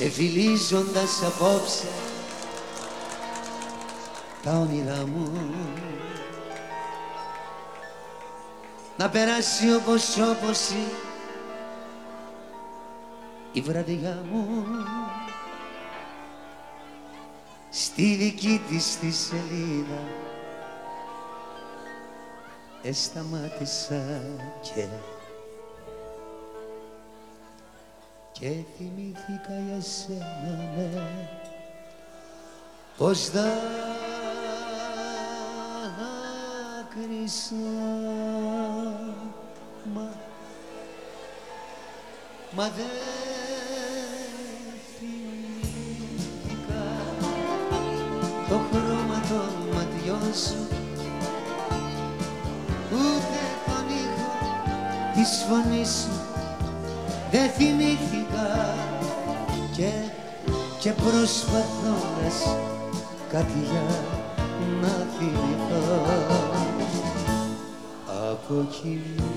ξεφυλίζοντας απόψε τα όνειρά μου. Να περάσει όπως όπως η βραδιά μου. Στη δική της τη σελίδα εσταμάτησα και και θυμήθηκα για σένα ναι, πως δάκρυσα μα, μα δεν θυμήθηκα το χρώμα των ματιών σου ούτε τον ήχο της φωνής σου. Δεν θυμήθηκα και, και προσπαθώντας κάτι για να θυμηθώ. Αποκοιμήθηκα